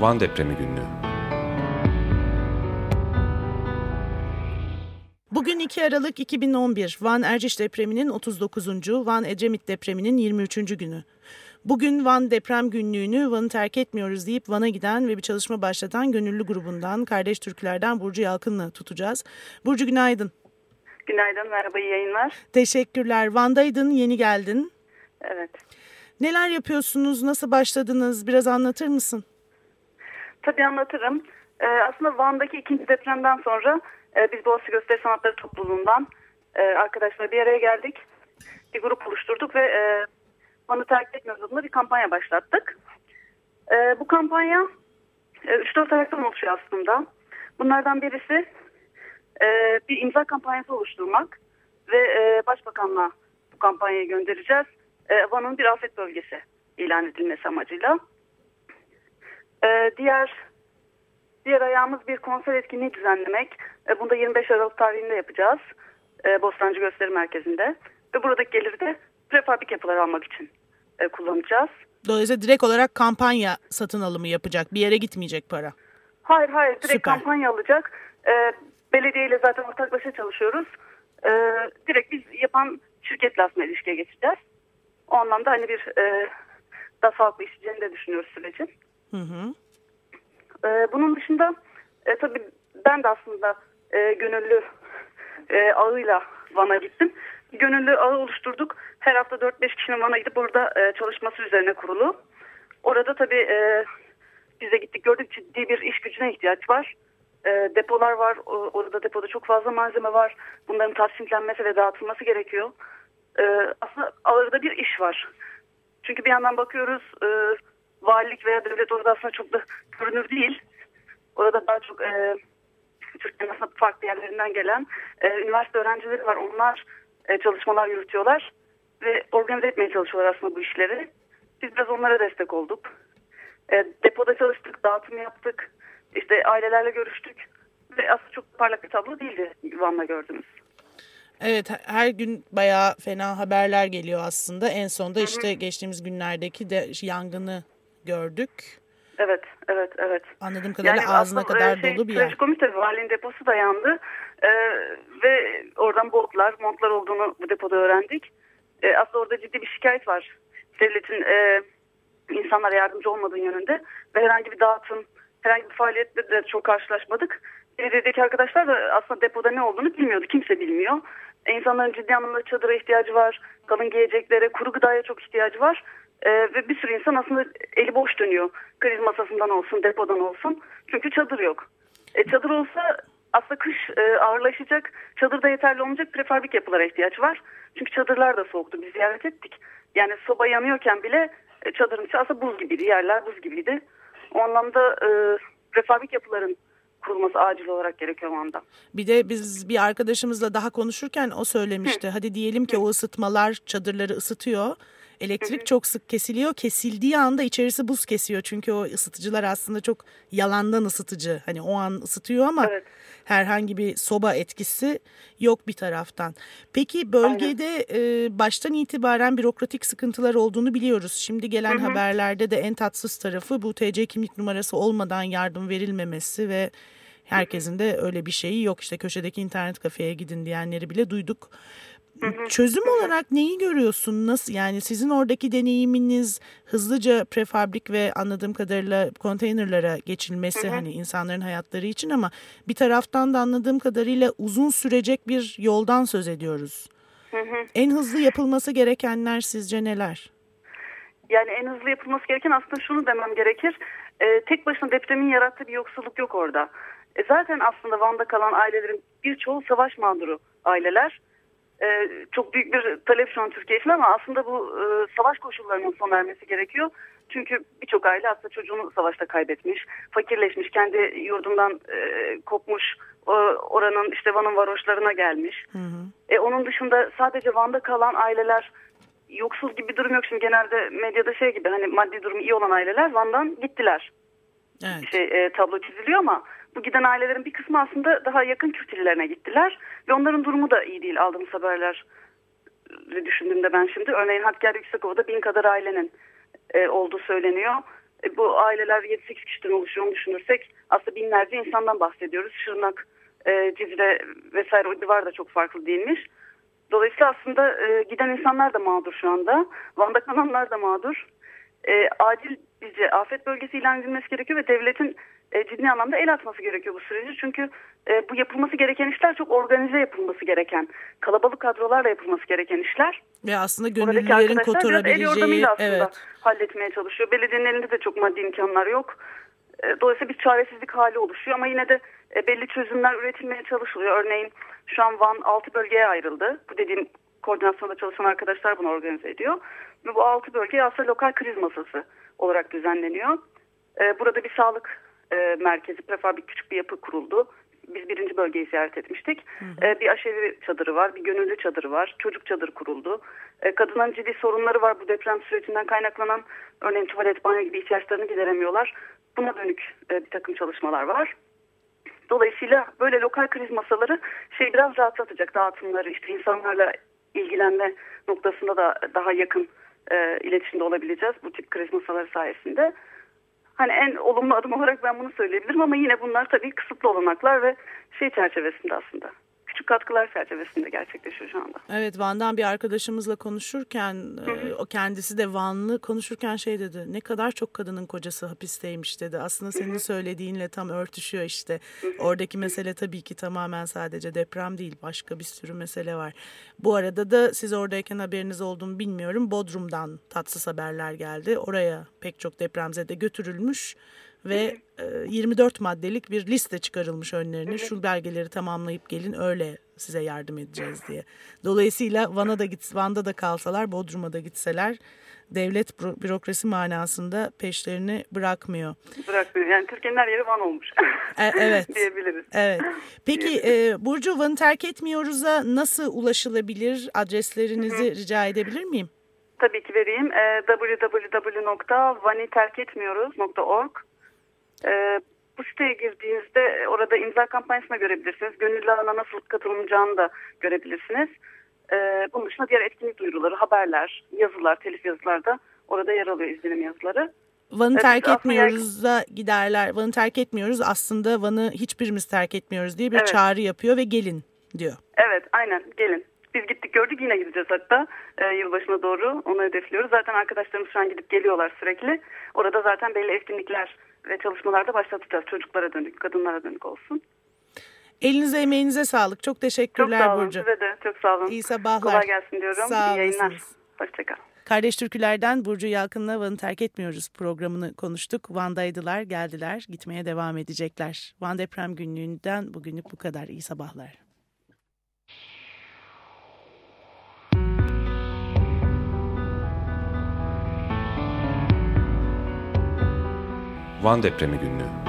Van Depremi Günlüğü Bugün 2 Aralık 2011 Van Erciş depreminin 39. Van Ecemit depreminin 23. günü. Bugün Van deprem günlüğünü Van'ı terk etmiyoruz deyip Van'a giden ve bir çalışma başlatan gönüllü grubundan Kardeş Türküler'den Burcu Yalkın'la tutacağız. Burcu günaydın. Günaydın, merhaba, iyi yayınlar. Teşekkürler. Van'daydın, yeni geldin. Evet. Neler yapıyorsunuz, nasıl başladınız? Biraz anlatır mısın? Tabii anlatırım. Ee, aslında Van'daki ikinci depremden sonra e, biz Boğaziçi Gösteri Sanatları Topluluğu'ndan e, arkadaşlar bir araya geldik. Bir grup oluşturduk ve e, Van'ı terk etmiyoruz adına bir kampanya başlattık. E, bu kampanya e, 3-4 ayaktan oluşuyor aslında. Bunlardan birisi e, bir imza kampanyası oluşturmak ve e, Başbakanlığa bu kampanyayı göndereceğiz. E, Van'ın bir afet bölgesi ilan edilmesi amacıyla. E, diğer diğer ayağımız bir konser etkinliği düzenlemek. E, bunu da 25 Aralık tarihinde yapacağız. E, Bostancı Gösteri Merkezi'nde. Ve buradaki geliri de prefabrik yapılar almak için e, kullanacağız. Dolayısıyla direkt olarak kampanya satın alımı yapacak. Bir yere gitmeyecek para. Hayır hayır direkt Süper. kampanya alacak. E, belediyeyle zaten ortaklaşa çalışıyoruz. E, direkt biz yapan şirketle aslında ilişkiye geçeceğiz. O anlamda hani bir e, daha sağlıklı işleyeceğini de düşünüyoruz sürecin. Hı hı. E, bunun dışında e, tabii ben de aslında e, gönüllü e, ağıyla Van'a gittim. Gönüllü ağı oluşturduk. Her hafta 4-5 kişinin Van'a gidip burada e, çalışması üzerine kurulu. Orada tabii e, biz de gittik gördük ciddi bir iş gücüne ihtiyaç var. E, depolar var. O, orada depoda çok fazla malzeme var. Bunların tahsinlenmesi ve dağıtılması gerekiyor. E, aslında ağırda bir iş var. Çünkü bir yandan bakıyoruz e, valilik veya devlet orada aslında çok da görünür değil. Orada daha çok e, Türkiye'nin aslında farklı yerlerinden gelen e, üniversite öğrencileri var. Onlar e, çalışmalar yürütüyorlar ve organize etmeye çalışıyorlar aslında bu işleri. Biz biraz onlara destek olduk. E, depoda çalıştık, dağıtım yaptık. İşte ailelerle görüştük. Ve aslında çok parlak bir tablo değildi Van'la gördüğümüz. Evet her gün bayağı fena haberler geliyor aslında. En sonda işte geçtiğimiz günlerdeki de yangını gördük. Evet, evet, evet. Anladığım kadarıyla Yani ağzına aslında, kadar e, şey, dolu bir yer. Trajikomik tabii valinin deposu da yandı. E, ve oradan botlar, montlar olduğunu bu depoda öğrendik. E, aslında orada ciddi bir şikayet var. Devletin e, insanlara yardımcı olmadığı yönünde. Ve herhangi bir dağıtım, herhangi bir faaliyetle de çok karşılaşmadık. Belediyedeki arkadaşlar da aslında depoda ne olduğunu bilmiyordu. Kimse bilmiyor. E, insanların ciddi anlamda çadıra ihtiyacı var. Kalın giyeceklere, kuru gıdaya çok ihtiyacı var. Ee, ve bir sürü insan aslında eli boş dönüyor. Kriz masasından olsun, depodan olsun. Çünkü çadır yok. E, çadır olsa aslında kış e, ağırlaşacak. Çadırda yeterli olmayacak prefabrik yapılara ihtiyaç var. Çünkü çadırlar da soğuktu. Biz ziyaret ettik. Yani soba yanıyorken bile e, çadırın içi aslında buz gibiydi. Yerler buz gibiydi. O anlamda e, prefabrik yapıların kurulması acil olarak gerekiyor o anda. Bir de biz bir arkadaşımızla daha konuşurken o söylemişti. Hadi diyelim ki o ısıtmalar çadırları ısıtıyor. Elektrik çok sık kesiliyor. Kesildiği anda içerisi buz kesiyor. Çünkü o ısıtıcılar aslında çok yalandan ısıtıcı. Hani o an ısıtıyor ama Evet. herhangi bir soba etkisi yok bir taraftan. Peki bölgede e, baştan itibaren bürokratik sıkıntılar olduğunu biliyoruz. Şimdi gelen haberlerde de en tatsız tarafı bu TC kimlik numarası olmadan yardım verilmemesi ve herkesin de öyle bir şeyi yok. İşte köşedeki internet kafeye gidin diyenleri bile duyduk. Çözüm olarak neyi görüyorsun? Nasıl yani sizin oradaki deneyiminiz hızlıca prefabrik ve anladığım kadarıyla konteynerlara geçilmesi hani insanların hayatları için ama bir taraftan da anladığım kadarıyla uzun sürecek bir yoldan söz ediyoruz. En hızlı yapılması gerekenler sizce neler? Yani en hızlı yapılması gereken aslında şunu demem gerekir. E, tek başına depremin yarattığı bir yoksulluk yok orada. E, zaten aslında Van'da kalan ailelerin birçoğu savaş mağduru aileler. E, çok büyük bir talep şu an Türkiye için ama aslında bu e, savaş koşullarının son vermesi gerekiyor. Çünkü birçok aile aslında çocuğunu savaşta kaybetmiş, fakirleşmiş, kendi yurdundan e, kopmuş, o, oranın işte Van'ın varoşlarına gelmiş. E, onun dışında sadece Van'da kalan aileler yoksul gibi bir durum yok. Şimdi genelde medyada şey gibi hani maddi durumu iyi olan aileler Van'dan gittiler. Evet. Şey, e, tablo çiziliyor ama bu giden ailelerin bir kısmı aslında daha yakın Kürt illerine gittiler. Ve onların durumu da iyi değil aldığımız haberler düşündüğümde ben şimdi. Örneğin Hakkari Yüksekova'da bin kadar ailenin e, olduğu söyleniyor. E, bu aileler 7-8 kişiden oluşuyor düşünürsek aslında binlerce insandan bahsediyoruz. Şırnak, e, Cizre vesaire o civar da çok farklı değilmiş. Dolayısıyla aslında e, giden insanlar da mağdur şu anda. Van'da kalanlar da mağdur. E, acil bizce afet bölgesi ilan edilmesi gerekiyor ve devletin e, ciddi anlamda el atması gerekiyor bu süreci. Çünkü e, bu yapılması gereken işler çok organize yapılması gereken, kalabalık kadrolarla yapılması gereken işler. Ve aslında gönüllülerin kotarabileceği evet. halletmeye çalışıyor. Belediyenin elinde de çok maddi imkanlar yok. E, dolayısıyla bir çaresizlik hali oluşuyor ama yine de e, belli çözümler üretilmeye çalışılıyor. Örneğin şu an Van 6 bölgeye ayrıldı. Bu dediğim koordinasyonda çalışan arkadaşlar bunu organize ediyor. Ve bu 6 bölge aslında lokal kriz masası olarak düzenleniyor. E, burada bir sağlık e, merkezi, prefabrik küçük bir yapı kuruldu. Biz birinci bölgeyi ziyaret etmiştik. Hı hı. E, bir aşevi çadırı var, bir gönüllü çadırı var, çocuk çadırı kuruldu. E, kadınların ciddi sorunları var bu deprem sürecinden kaynaklanan. Örneğin tuvalet, banyo gibi ihtiyaçlarını gideremiyorlar. Buna dönük e, bir takım çalışmalar var. Dolayısıyla böyle lokal kriz masaları şey biraz rahatlatacak dağıtımları, işte insanlarla ilgilenme noktasında da daha yakın e, iletişimde olabileceğiz bu tip kriz masaları sayesinde. Hani en olumlu adım olarak ben bunu söyleyebilirim ama yine bunlar tabii kısıtlı olanaklar ve şey çerçevesinde aslında küçük katkılar çerçevesinde gerçekleşiyor şu anda. Evet Van'dan bir arkadaşımızla konuşurken hı hı. E, o kendisi de Vanlı konuşurken şey dedi ne kadar çok kadının kocası hapisteymiş dedi. Aslında senin hı söylediğinle tam örtüşüyor işte. Oradaki mesele tabii ki tamamen sadece deprem değil başka bir sürü mesele var. Bu arada da siz oradayken haberiniz olduğunu bilmiyorum. Bodrum'dan tatsız haberler geldi. Oraya pek çok depremzede götürülmüş ve e, 24 maddelik bir liste çıkarılmış önlerine. Şu belgeleri tamamlayıp gelin öyle size yardım edeceğiz diye. Dolayısıyla Van'a da git Van'da da kalsalar, Bodrum'a da gitseler devlet bürokrasi manasında peşlerini bırakmıyor. Bırakmıyor. Yani Türkiye'nin her yeri Van olmuş. E, evet. diyebiliriz. Evet. Peki e, Burcu Van'ı terk etmiyoruz'a nasıl ulaşılabilir? Adreslerinizi Hı -hı. rica edebilir miyim? Tabii ki vereyim. E, www.vaniterketmiyoruz.org e, bu siteye girdiğinizde orada imza kampanyasına görebilirsiniz. Gönüllü alana nasıl katılınacağını da görebilirsiniz. E, bunun dışında diğer etkinlik duyuruları, haberler, yazılar, telif yazılar da orada yer alıyor izlenim yazıları. Van'ı terk etmiyoruz da giderler. Van'ı terk etmiyoruz aslında Van'ı hiçbirimiz terk etmiyoruz diye bir evet. çağrı yapıyor ve gelin diyor. Evet aynen gelin. Biz gittik gördük yine gideceğiz hatta e, yılbaşına doğru onu hedefliyoruz. Zaten arkadaşlarımız şu an gidip geliyorlar sürekli. Orada zaten belli etkinlikler ve çalışmalarda başlatacağız. Çocuklara dönük, kadınlara dönük olsun. Elinize emeğinize sağlık. Çok teşekkürler Çok sağ olun. Burcu. Size de çok sağ olun. İyi sabahlar. Kolay gelsin diyorum. Sağ İyi yayınlar. Hoşçakal. Kardeş Türküler'den Burcu Yalkın'la Van'ı terk etmiyoruz programını konuştuk. Van'daydılar, geldiler, gitmeye devam edecekler. Van Deprem Günlüğü'nden bugünlük bu kadar. İyi sabahlar. Van Depremi Günlüğü